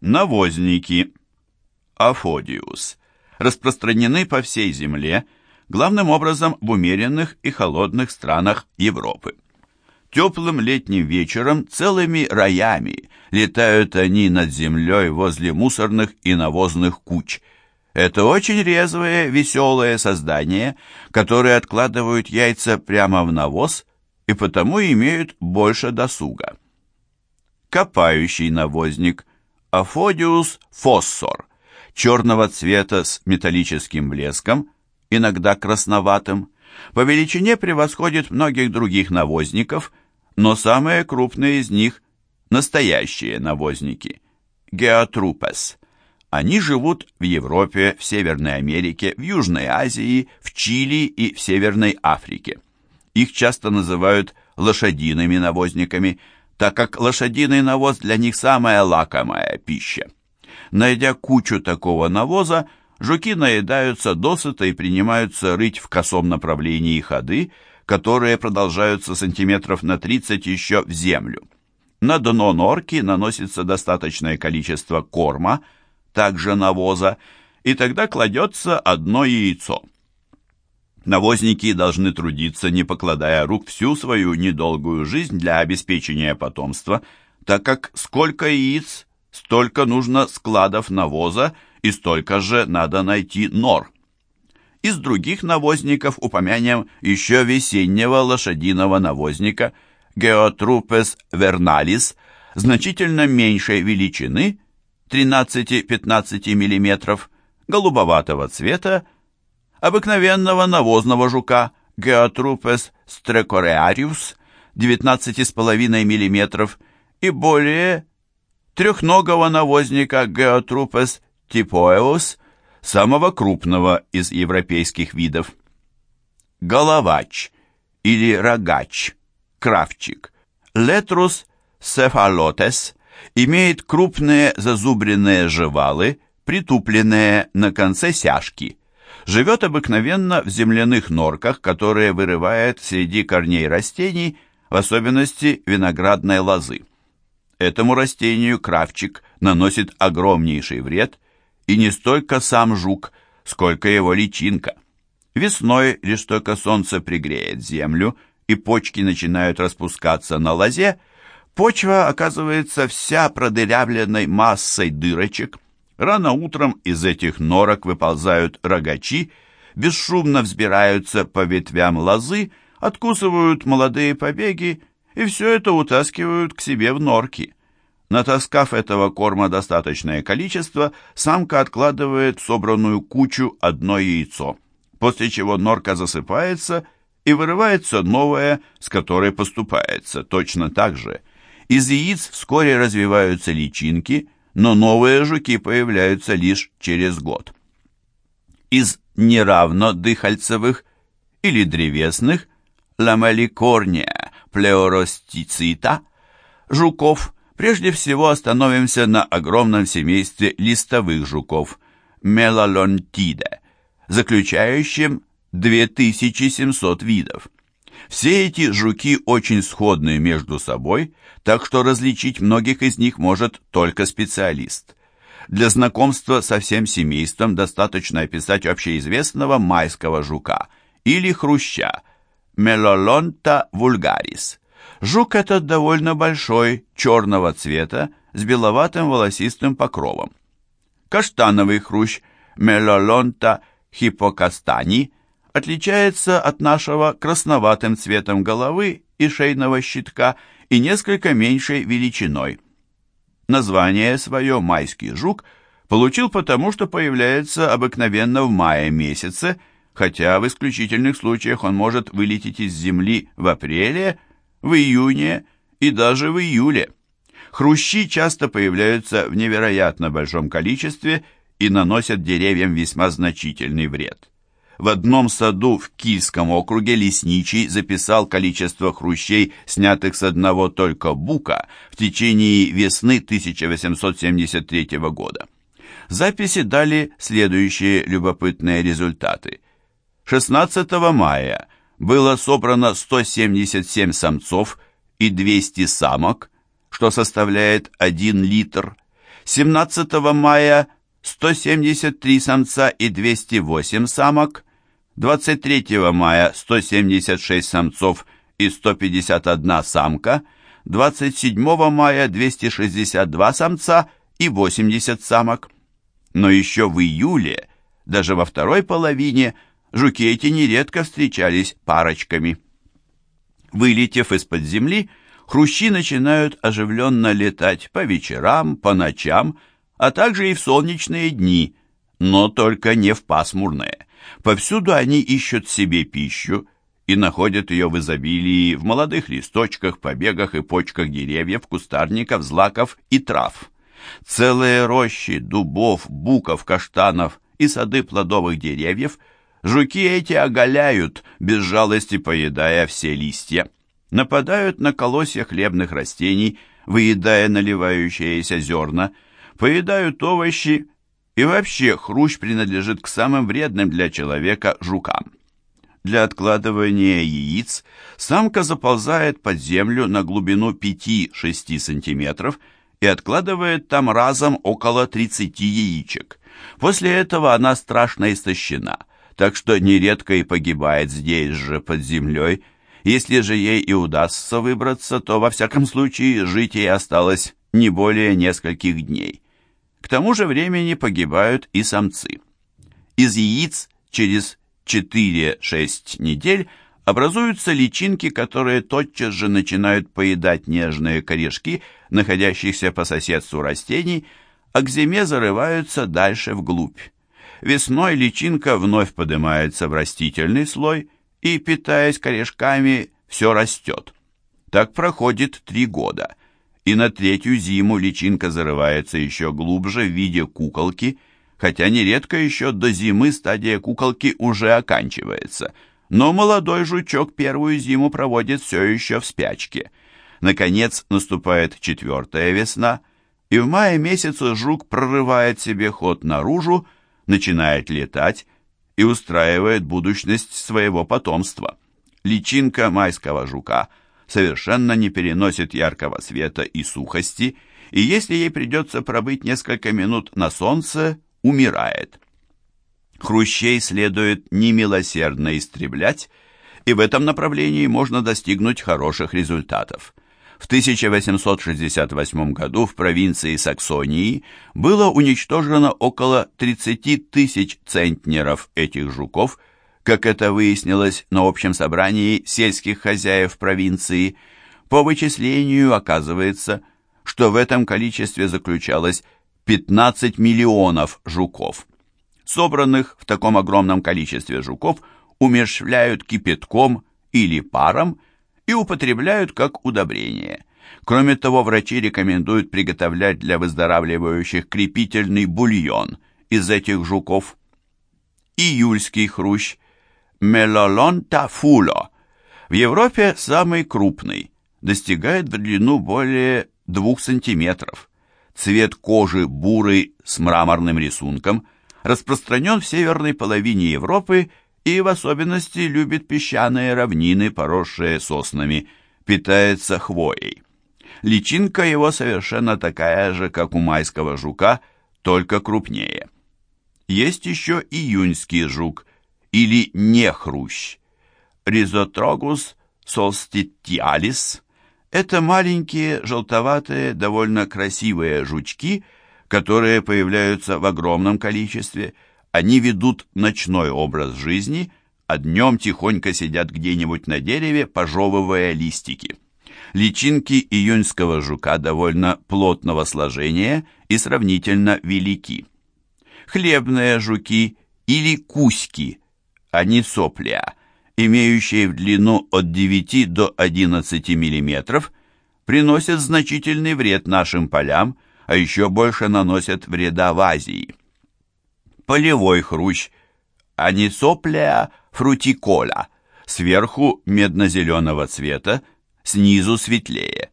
Навозники. Афодиус. Распространены по всей земле, главным образом в умеренных и холодных странах Европы. Теплым летним вечером целыми роями летают они над землей возле мусорных и навозных куч. Это очень резвое, веселое создание, которые откладывают яйца прямо в навоз и потому имеют больше досуга. Копающий навозник Афодиус фоссор, черного цвета с металлическим блеском, иногда красноватым, по величине превосходит многих других навозников, но самые крупные из них – настоящие навозники – геотрупес. Они живут в Европе, в Северной Америке, в Южной Азии, в Чили и в Северной Африке. Их часто называют лошадиными навозниками, так как лошадиный навоз для них самая лакомая пища. Найдя кучу такого навоза, жуки наедаются досыта и принимаются рыть в косом направлении ходы, которые продолжаются сантиметров на 30 еще в землю. На дно норки наносится достаточное количество корма, также навоза, и тогда кладется одно яйцо. Навозники должны трудиться, не покладая рук всю свою недолгую жизнь для обеспечения потомства, так как сколько яиц, столько нужно складов навоза и столько же надо найти нор. Из других навозников упомянем еще весеннего лошадиного навозника Geotrupes vernalis, значительно меньшей величины, 13-15 мм, голубоватого цвета, обыкновенного навозного жука Geotrupes strecorearius 19,5 мм и более трехногого навозника Geotrupes typoeus самого крупного из европейских видов. Головач или рогач, кравчик, Letrus cephalotes имеет крупные зазубренные жевалы, притупленные на конце сяжки. Живет обыкновенно в земляных норках, которые вырывает среди корней растений, в особенности виноградной лозы. Этому растению кравчик наносит огромнейший вред – и не столько сам жук, сколько его личинка. Весной лишь только солнце пригреет землю, и почки начинают распускаться на лозе, почва оказывается вся продырявленной массой дырочек. Рано утром из этих норок выползают рогачи, бесшумно взбираются по ветвям лозы, откусывают молодые побеги и все это утаскивают к себе в норки. Натаскав этого корма достаточное количество, самка откладывает в собранную кучу одно яйцо, после чего норка засыпается и вырывается новое, с которой поступается точно так же. Из яиц вскоре развиваются личинки, но новые жуки появляются лишь через год. Из неравно дыхальцевых или древесных ламеликорния плеоростицита жуков – Прежде всего остановимся на огромном семействе листовых жуков Мелалонтиде, заключающем 2700 видов. Все эти жуки очень сходны между собой, так что различить многих из них может только специалист. Для знакомства со всем семейством достаточно описать общеизвестного майского жука или хруща Мелолонта вульгарис – Жук этот довольно большой, черного цвета, с беловатым волосистым покровом. Каштановый хрущ Мелолонта хипокастани отличается от нашего красноватым цветом головы и шейного щитка и несколько меньшей величиной. Название свое «майский жук» получил потому, что появляется обыкновенно в мае месяце, хотя в исключительных случаях он может вылететь из земли в апреле, в июне и даже в июле. Хрущи часто появляются в невероятно большом количестве и наносят деревьям весьма значительный вред. В одном саду в Кильском округе лесничий записал количество хрущей, снятых с одного только бука, в течение весны 1873 года. Записи дали следующие любопытные результаты. 16 мая было собрано 177 самцов и 200 самок, что составляет 1 литр. 17 мая 173 самца и 208 самок, 23 мая 176 самцов и 151 самка, 27 мая 262 самца и 80 самок. Но еще в июле, даже во второй половине, жуки эти нередко встречались парочками. Вылетев из-под земли, хрущи начинают оживленно летать по вечерам, по ночам, а также и в солнечные дни, но только не в пасмурные. Повсюду они ищут себе пищу и находят ее в изобилии в молодых листочках, побегах и почках деревьев, кустарников, злаков и трав. Целые рощи дубов, буков, каштанов и сады плодовых деревьев жуки эти оголяют, без жалости поедая все листья. Нападают на колосья хлебных растений, выедая наливающиеся зерна – поедают овощи, и вообще хрущ принадлежит к самым вредным для человека жукам. Для откладывания яиц самка заползает под землю на глубину 5-6 см и откладывает там разом около 30 яичек. После этого она страшно истощена, так что нередко и погибает здесь же под землей. Если же ей и удастся выбраться, то во всяком случае жить ей осталось не более нескольких дней. К тому же времени погибают и самцы. Из яиц через 4-6 недель образуются личинки, которые тотчас же начинают поедать нежные корешки, находящихся по соседству растений, а к зиме зарываются дальше вглубь. Весной личинка вновь поднимается в растительный слой и, питаясь корешками, все растет. Так проходит три года – и на третью зиму личинка зарывается еще глубже в виде куколки, хотя нередко еще до зимы стадия куколки уже оканчивается. Но молодой жучок первую зиму проводит все еще в спячке. Наконец наступает четвертая весна, и в мае месяце жук прорывает себе ход наружу, начинает летать и устраивает будущность своего потомства. Личинка майского жука – совершенно не переносит яркого света и сухости, и если ей придется пробыть несколько минут на солнце, умирает. Хрущей следует немилосердно истреблять, и в этом направлении можно достигнуть хороших результатов. В 1868 году в провинции Саксонии было уничтожено около 30 тысяч центнеров этих жуков – как это выяснилось на общем собрании сельских хозяев провинции, по вычислению оказывается, что в этом количестве заключалось 15 миллионов жуков. Собранных в таком огромном количестве жуков умерщвляют кипятком или паром и употребляют как удобрение. Кроме того, врачи рекомендуют приготовлять для выздоравливающих крепительный бульон из этих жуков. Июльский хрущ – Мелолон тафуло. В Европе самый крупный, достигает в длину более 2 сантиметров. Цвет кожи бурый с мраморным рисунком, распространен в северной половине Европы и в особенности любит песчаные равнины, поросшие соснами, питается хвоей. Личинка его совершенно такая же, как у майского жука, только крупнее. Есть еще июньский жук, или нехрущ. Ризотрогус солститиалис – это маленькие, желтоватые, довольно красивые жучки, которые появляются в огромном количестве. Они ведут ночной образ жизни, а днем тихонько сидят где-нибудь на дереве, пожевывая листики. Личинки июньского жука довольно плотного сложения и сравнительно велики. Хлебные жуки или куськи – они сопля, имеющие в длину от 9 до 11 мм, приносят значительный вред нашим полям, а еще больше наносят вреда в Азии. Полевой хрущ Анисоплеа фрутикола, сверху медно-зеленого цвета, снизу светлее.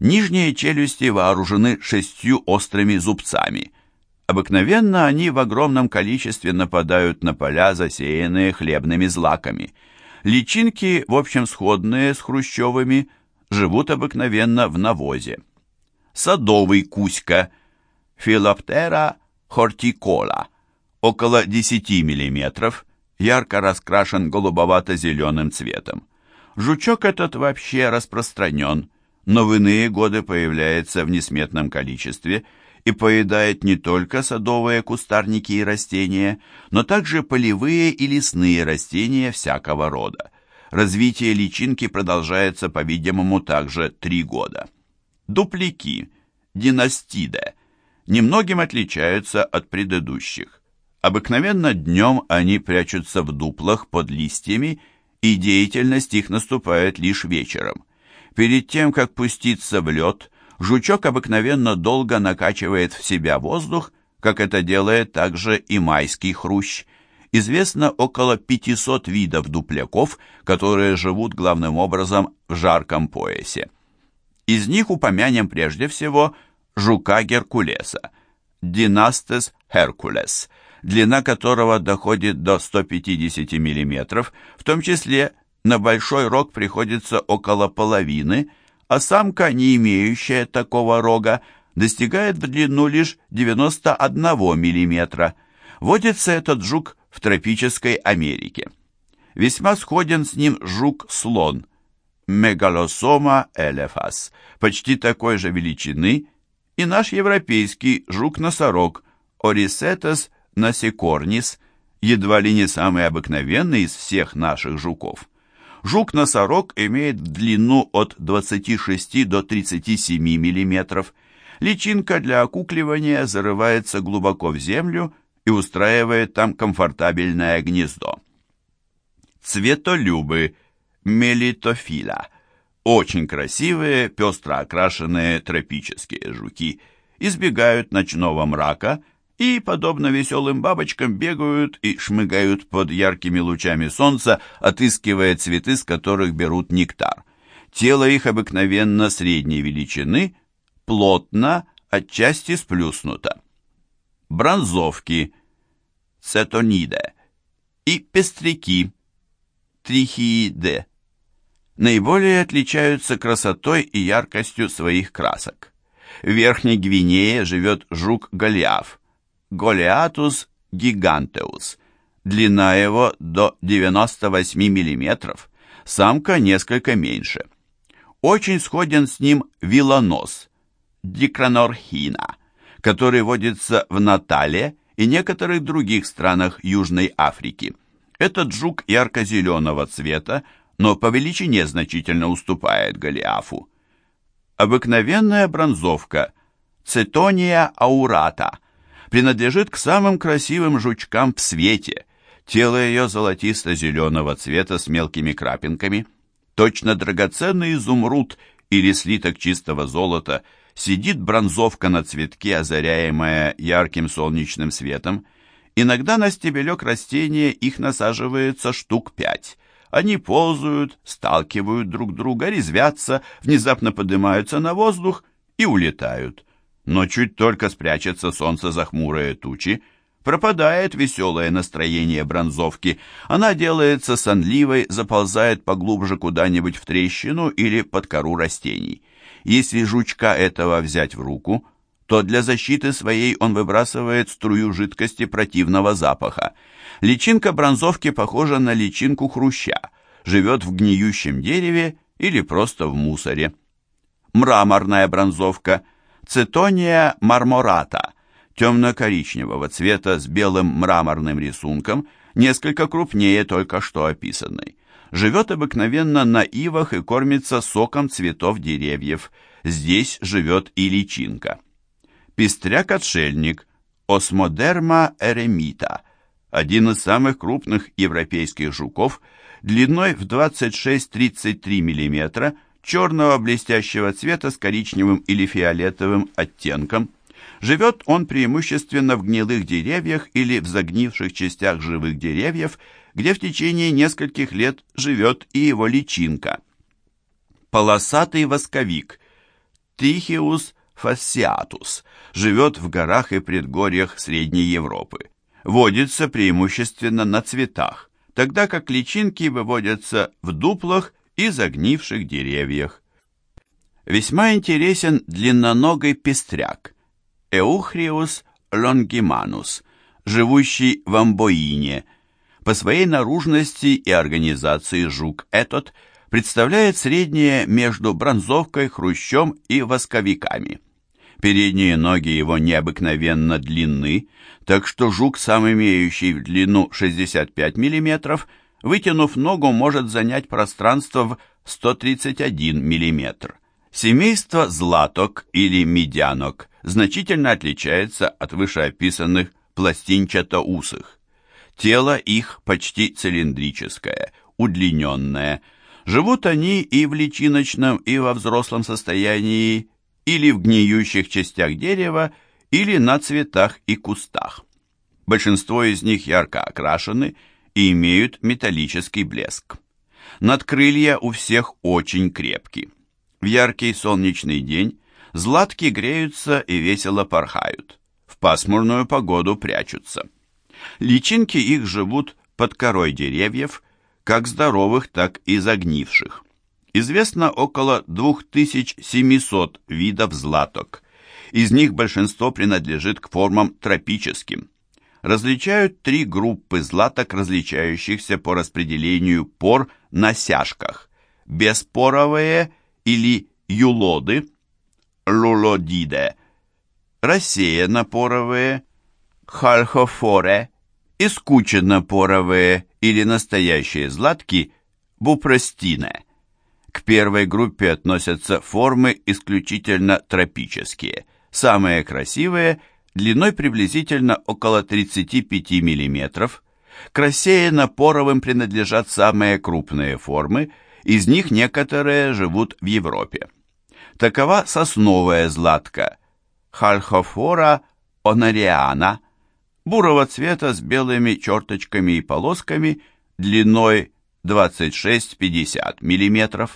Нижние челюсти вооружены шестью острыми зубцами. Обыкновенно они в огромном количестве нападают на поля, засеянные хлебными злаками. Личинки, в общем сходные с хрущевыми, живут обыкновенно в навозе. Садовый куська Филоптера хортикола, около 10 мм, ярко раскрашен голубовато-зеленым цветом. Жучок этот вообще распространен, но в иные годы появляется в несметном количестве и поедает не только садовые кустарники и растения, но также полевые и лесные растения всякого рода. Развитие личинки продолжается, по-видимому, также три года. Дуплики, династиде, немногим отличаются от предыдущих. Обыкновенно днем они прячутся в дуплах под листьями, и деятельность их наступает лишь вечером. Перед тем, как пуститься в лед, жучок обыкновенно долго накачивает в себя воздух, как это делает также и майский хрущ. Известно около 500 видов дупляков, которые живут главным образом в жарком поясе. Из них упомянем прежде всего жука Геркулеса, Династес Hercules, длина которого доходит до 150 мм, в том числе на большой рог приходится около половины, а самка, не имеющая такого рога, достигает в длину лишь 91 мм. Водится этот жук в тропической Америке. Весьма сходен с ним жук-слон, Мегалосома элефас, почти такой же величины, и наш европейский жук-носорог, Орисетес насекорнис, едва ли не самый обыкновенный из всех наших жуков. Жук-носорог имеет длину от 26 до 37 мм. Личинка для окукливания зарывается глубоко в землю и устраивает там комфортабельное гнездо. Цветолюбы мелитофила. Очень красивые, пестро окрашенные тропические жуки. Избегают ночного мрака – и, подобно веселым бабочкам, бегают и шмыгают под яркими лучами солнца, отыскивая цветы, с которых берут нектар. Тело их обыкновенно средней величины, плотно, отчасти сплюснуто. Бронзовки, цетониде и пестряки, трихииде, наиболее отличаются красотой и яркостью своих красок. В Верхней Гвинее живет жук-голиаф, Голиатус гигантеус. Длина его до 98 мм, самка несколько меньше. Очень сходен с ним вилонос, дикронорхина, который водится в Натале и некоторых других странах Южной Африки. Этот жук ярко-зеленого цвета, но по величине значительно уступает Голиафу. Обыкновенная бронзовка, цетония аурата – принадлежит к самым красивым жучкам в свете. Тело ее золотисто-зеленого цвета с мелкими крапинками. Точно драгоценный изумруд или слиток чистого золота сидит бронзовка на цветке, озаряемая ярким солнечным светом. Иногда на стебелек растения их насаживается штук пять. Они ползают, сталкивают друг друга, резвятся, внезапно поднимаются на воздух и улетают. Но чуть только спрячется солнце за хмурые тучи, пропадает веселое настроение бронзовки. Она делается сонливой, заползает поглубже куда-нибудь в трещину или под кору растений. Если жучка этого взять в руку, то для защиты своей он выбрасывает струю жидкости противного запаха. Личинка бронзовки похожа на личинку хруща, живет в гниющем дереве или просто в мусоре. Мраморная бронзовка – Цитония мармората, темно-коричневого цвета с белым мраморным рисунком, несколько крупнее только что описанной. Живет обыкновенно на ивах и кормится соком цветов деревьев. Здесь живет и личинка. Пестряк-отшельник, Осмодерма эремита, один из самых крупных европейских жуков, длиной в 26-33 мм, черного блестящего цвета с коричневым или фиолетовым оттенком. Живет он преимущественно в гнилых деревьях или в загнивших частях живых деревьев, где в течение нескольких лет живет и его личинка. Полосатый восковик Трихиус фасциатус живет в горах и предгорьях Средней Европы. Водится преимущественно на цветах, тогда как личинки выводятся в дуплах и загнивших деревьях. Весьма интересен длинноногий пестряк, Эухриус лонгиманус, живущий в Амбоине. По своей наружности и организации жук этот представляет среднее между бронзовкой, хрущом и восковиками. Передние ноги его необыкновенно длинны, так что жук, сам имеющий в длину 65 мм, вытянув ногу, может занять пространство в 131 мм. Семейство златок или медянок значительно отличается от вышеописанных пластинчато-усых. Тело их почти цилиндрическое, удлиненное. Живут они и в личиночном, и во взрослом состоянии, или в гниющих частях дерева, или на цветах и кустах. Большинство из них ярко окрашены и имеют металлический блеск. Надкрылья у всех очень крепки. В яркий солнечный день златки греются и весело порхают. В пасмурную погоду прячутся. Личинки их живут под корой деревьев, как здоровых, так и загнивших. Известно около 2700 видов златок. Из них большинство принадлежит к формам тропическим. Различают три группы златок, различающихся по распределению пор на сяжках. Беспоровые или юлоды, лулодиде, рассеянно-поровые, хальхофоре, искученно-поровые или настоящие златки, бупростине. К первой группе относятся формы исключительно тропические. Самые красивые – длиной приблизительно около 35 мм. К рассеянно-поровым принадлежат самые крупные формы, из них некоторые живут в Европе. Такова сосновая златка – Хальхофора онариана, бурого цвета с белыми черточками и полосками, длиной 26-50 мм.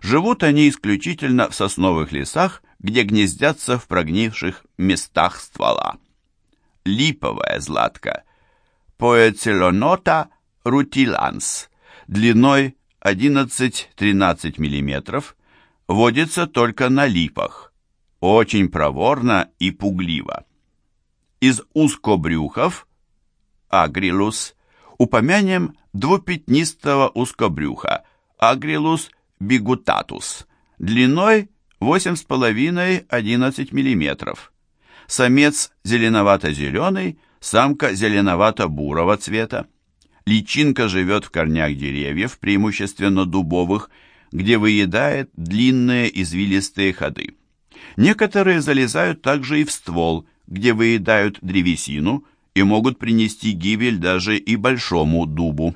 Живут они исключительно в сосновых лесах, где гнездятся в прогнивших местах ствола. Липовая златка. Поэцелонота рутиланс. Длиной 11-13 мм. Водится только на липах. Очень проворно и пугливо. Из узкобрюхов, агрилус, упомянем двупятнистого узкобрюха, агрилус бигутатус, длиной 8,5-11 мм. Самец зеленовато-зеленый, самка зеленовато-бурого цвета. Личинка живет в корнях деревьев, преимущественно дубовых, где выедает длинные извилистые ходы. Некоторые залезают также и в ствол, где выедают древесину и могут принести гибель даже и большому дубу.